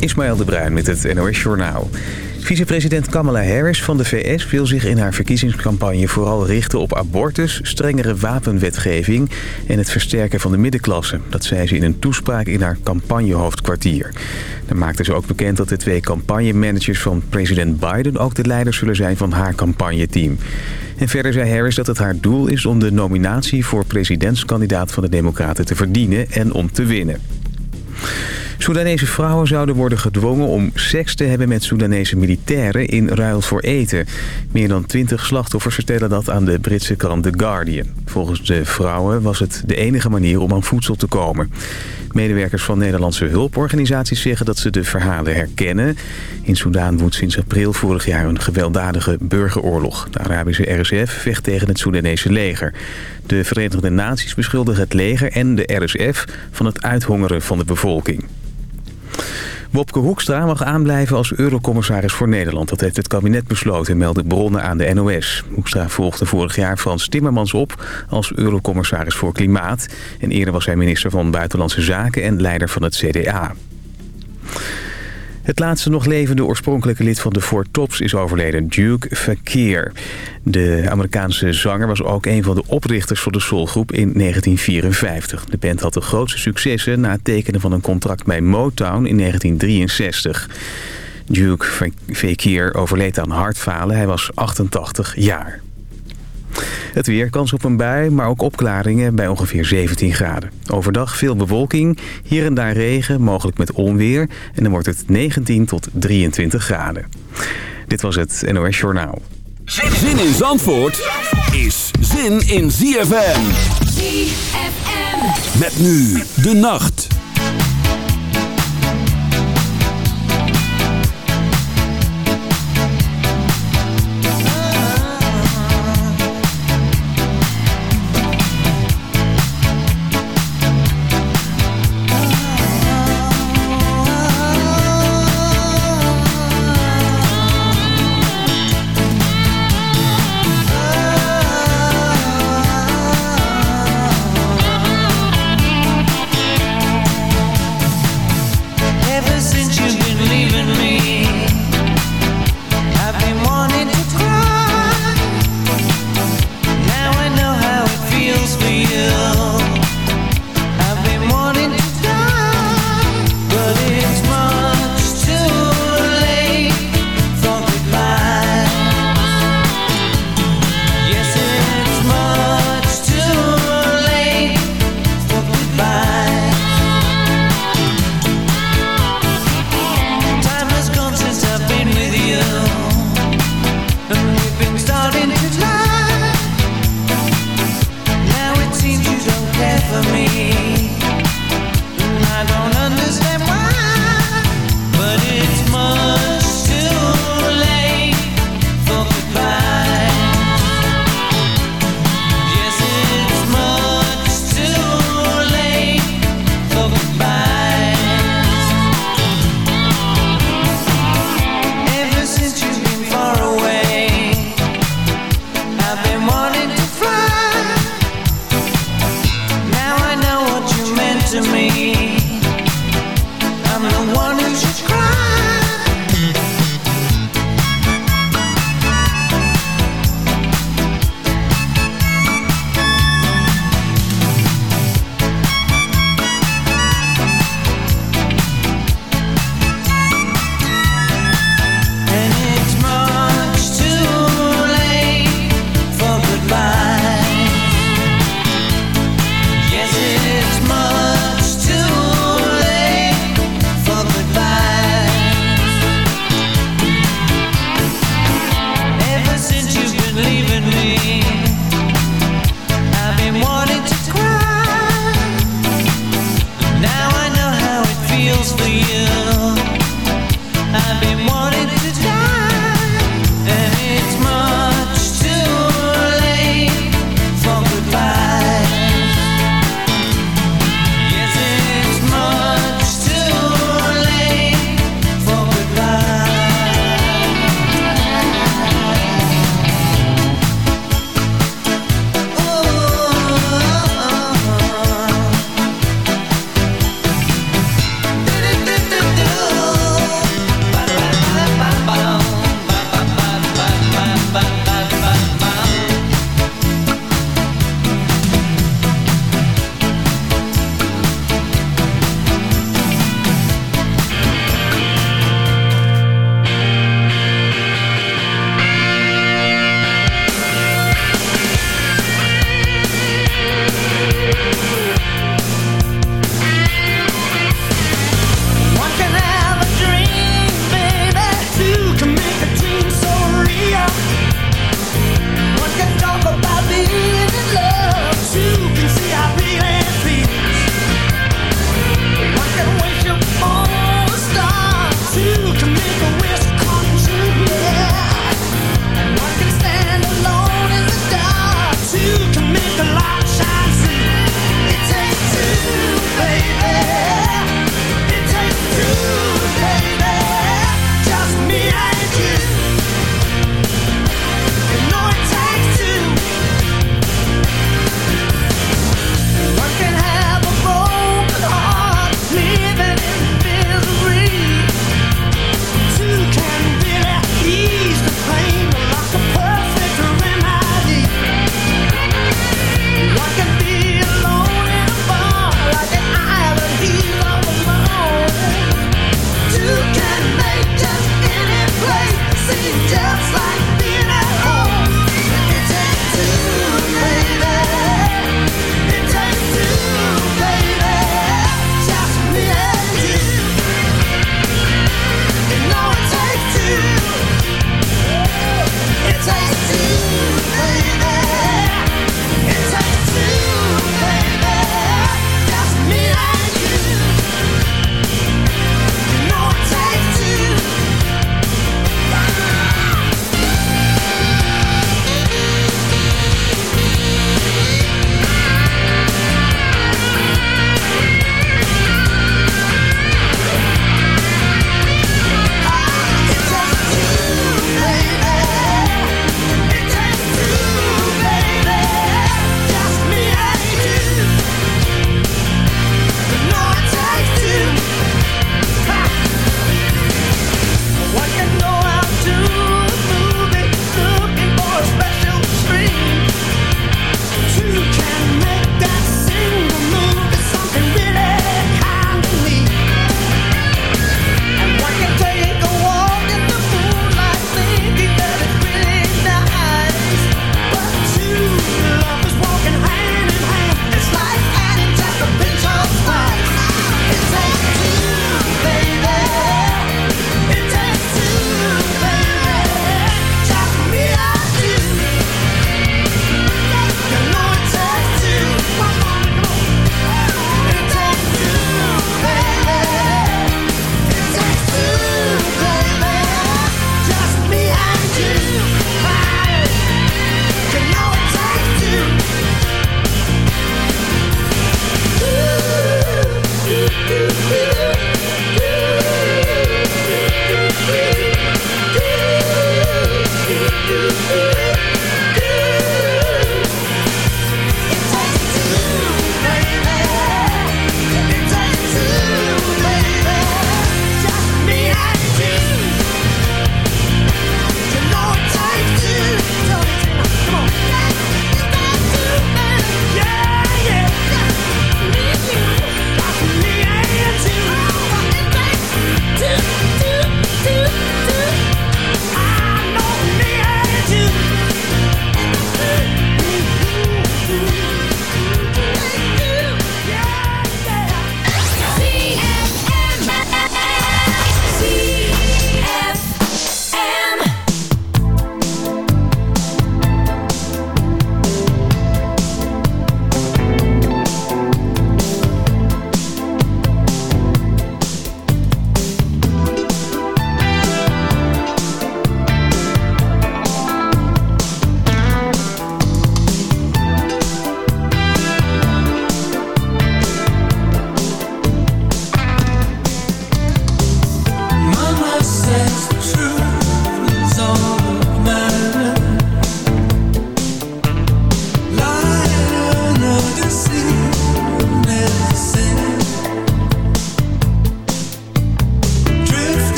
Ismaël de Bruin met het NOS Journaal. Vicepresident Kamala Harris van de VS wil zich in haar verkiezingscampagne vooral richten op abortus, strengere wapenwetgeving en het versterken van de middenklasse. Dat zei ze in een toespraak in haar campagnehoofdkwartier. Dan maakte ze ook bekend dat de twee campagnemanagers van president Biden ook de leiders zullen zijn van haar campagneteam. En verder zei Harris dat het haar doel is om de nominatie voor presidentskandidaat van de Democraten te verdienen en om te winnen. Soedanese vrouwen zouden worden gedwongen om seks te hebben met Soedanese militairen in ruil voor eten. Meer dan twintig slachtoffers vertellen dat aan de Britse krant The Guardian. Volgens de vrouwen was het de enige manier om aan voedsel te komen. Medewerkers van Nederlandse hulporganisaties zeggen dat ze de verhalen herkennen. In Soedan woedt sinds april vorig jaar een gewelddadige burgeroorlog. De Arabische RSF vecht tegen het Soedanese leger. De Verenigde Naties beschuldigen het leger en de RSF van het uithongeren van de bevolking. Wopke Hoekstra mag aanblijven als eurocommissaris voor Nederland. Dat heeft het kabinet besloten, melden bronnen aan de NOS. Hoekstra volgde vorig jaar Frans Timmermans op als eurocommissaris voor Klimaat. En eerder was hij minister van Buitenlandse Zaken en leider van het CDA. Het laatste nog levende oorspronkelijke lid van de Four Tops is overleden, Duke Fakir. De Amerikaanse zanger was ook een van de oprichters van de soulgroep in 1954. De band had de grootste successen na het tekenen van een contract bij Motown in 1963. Duke Fakir overleed aan hartfalen, hij was 88 jaar. Het weer, kans op een bui, maar ook opklaringen bij ongeveer 17 graden. Overdag veel bewolking, hier en daar regen, mogelijk met onweer. En dan wordt het 19 tot 23 graden. Dit was het NOS Journaal. Zin in Zandvoort is zin in ZFM. ZFM. Met nu de nacht.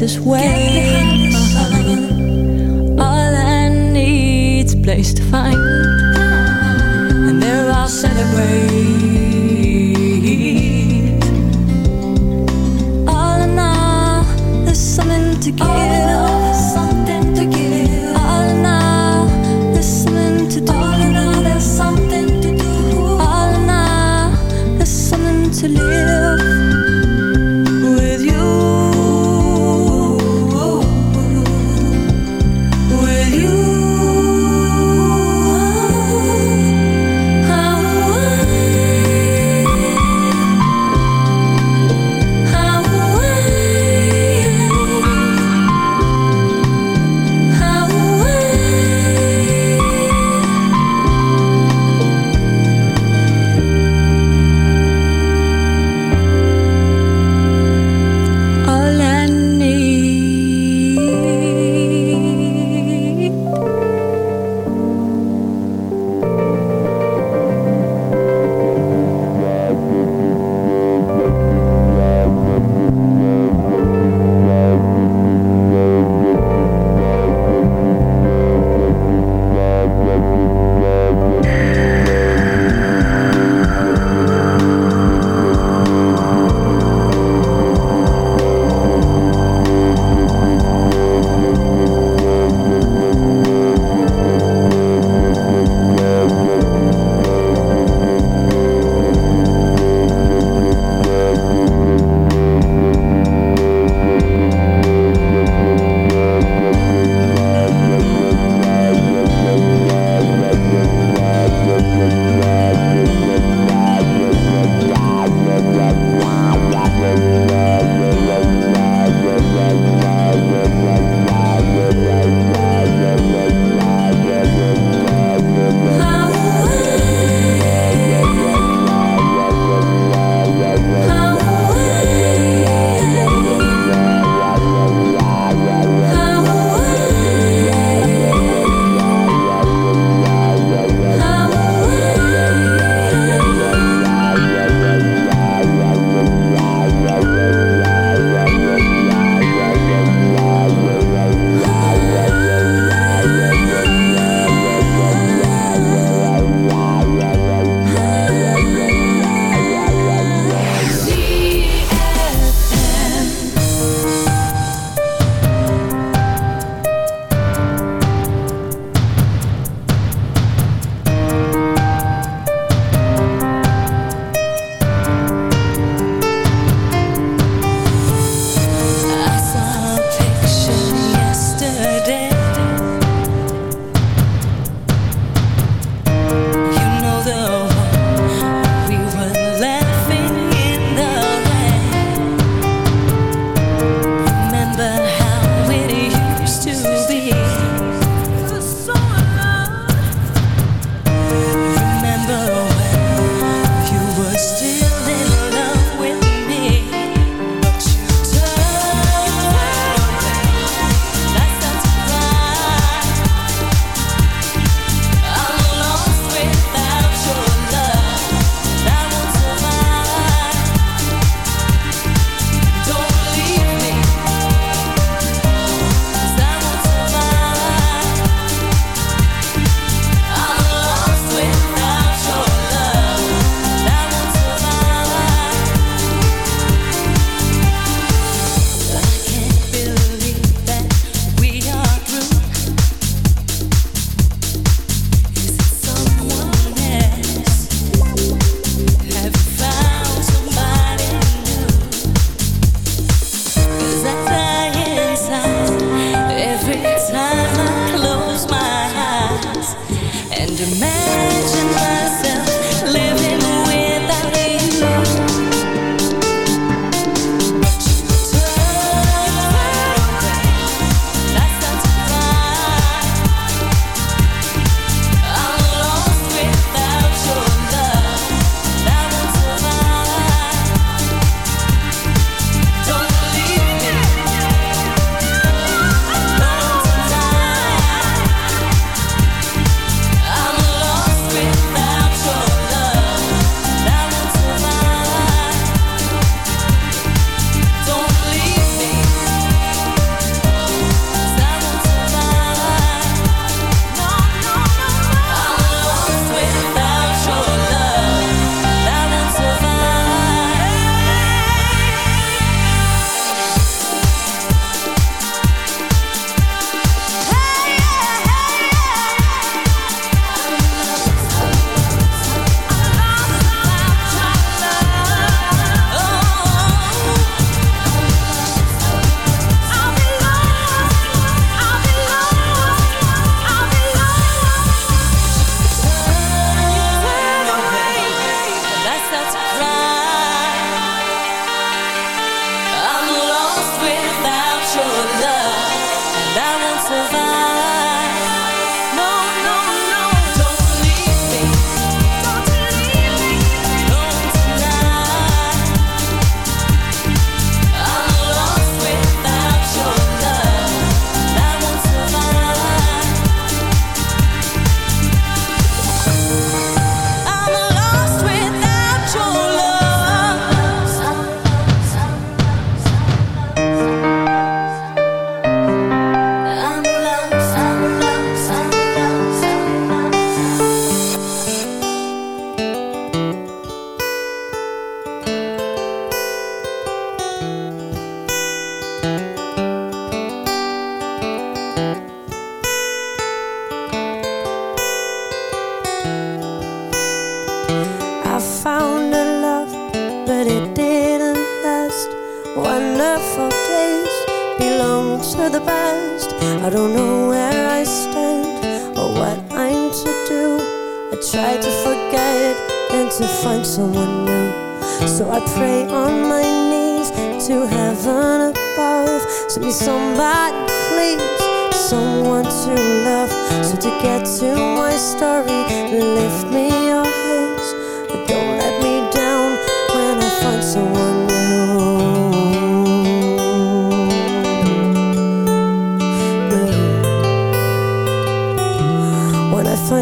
This way.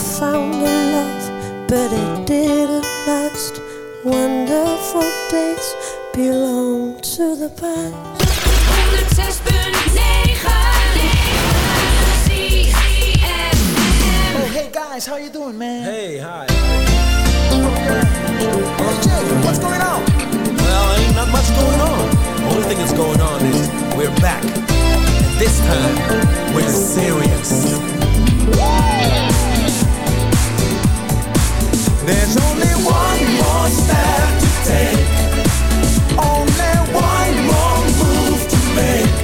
found a love, but it didn't last. Wonderful days belong to the past. 106.9 Oh, hey guys, how you doing, man? Hey, hi. Hey, Jay, what's going on? Well, ain't not much going on. Only thing that's going on is we're back. And this time, we're serious. There's only one more step to take. Only one more move to make.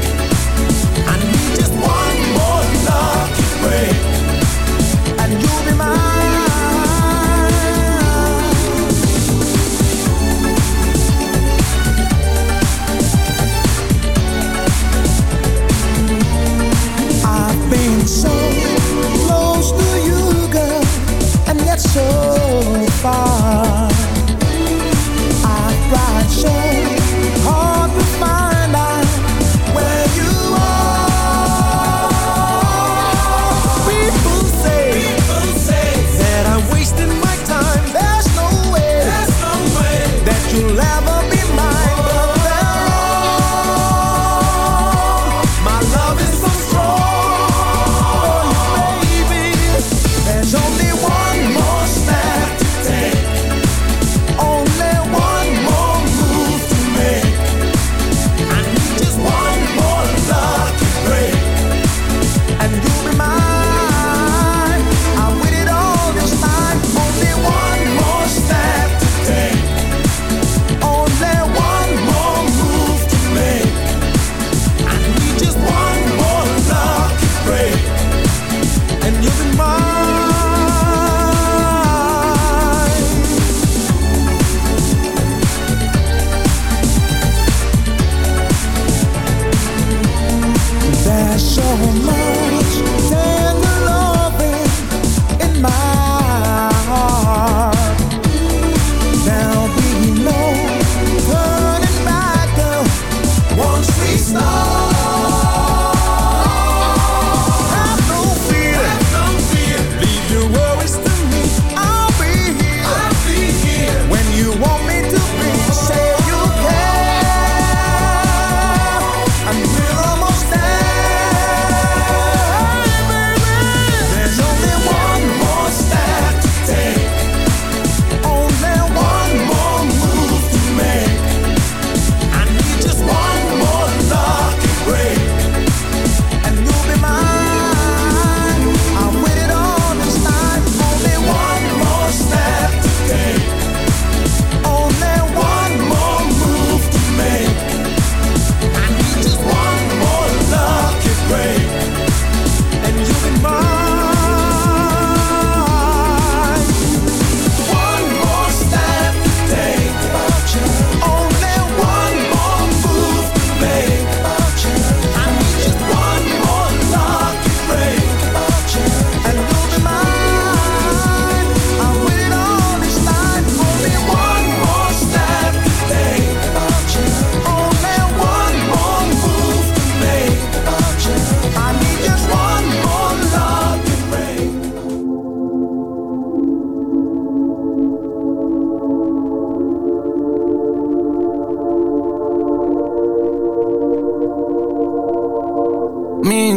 I need just one more lucky break. And you'll be mine. I've been so close to you, girl And yet so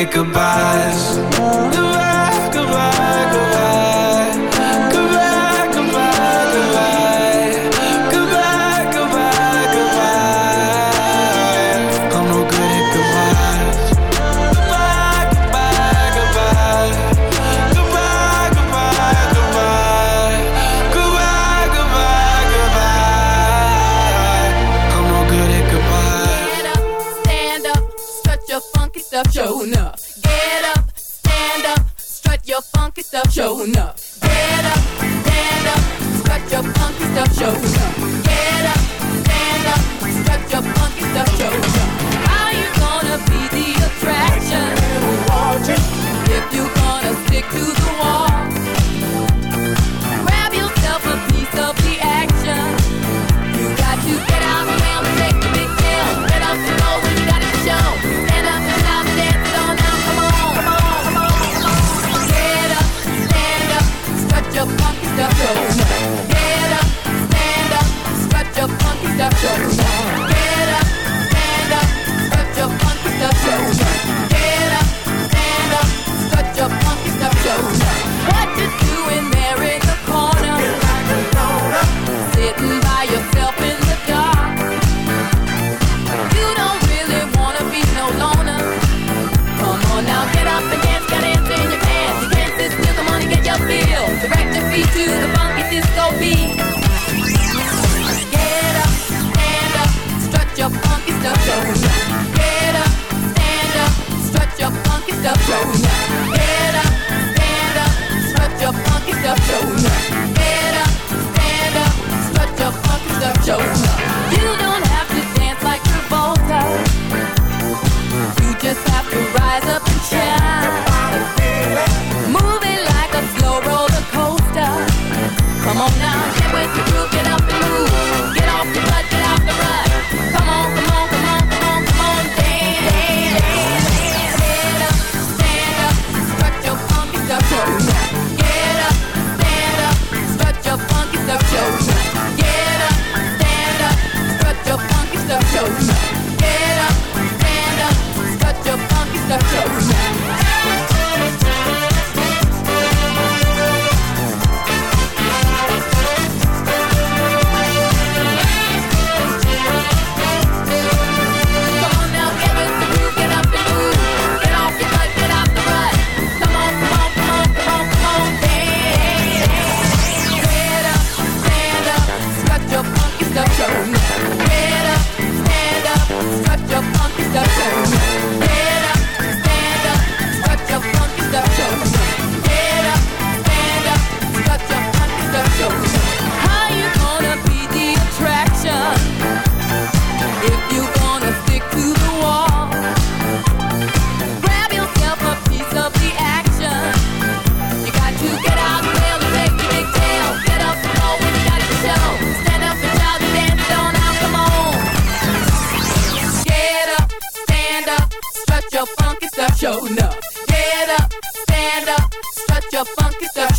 say goodbyes.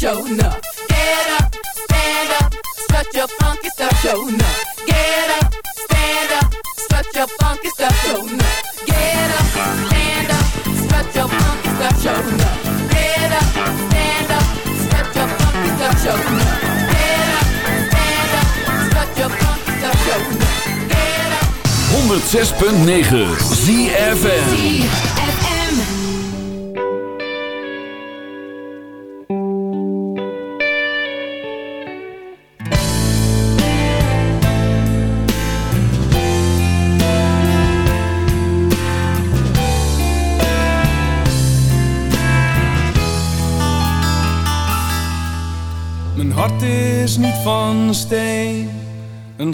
Show enough. Get up, stand up, strut your funky stuff, show enough. Get up, stand up, strut your funky stuff, show enough. Get up, stand up, strut your funky stuff, show enough. Get up, stand up, strut your funky stuff, show enough. Get up, stand up, strut your funky stuff, show enough. Get up. 106.9 ZFN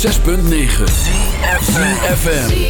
106.9 FM.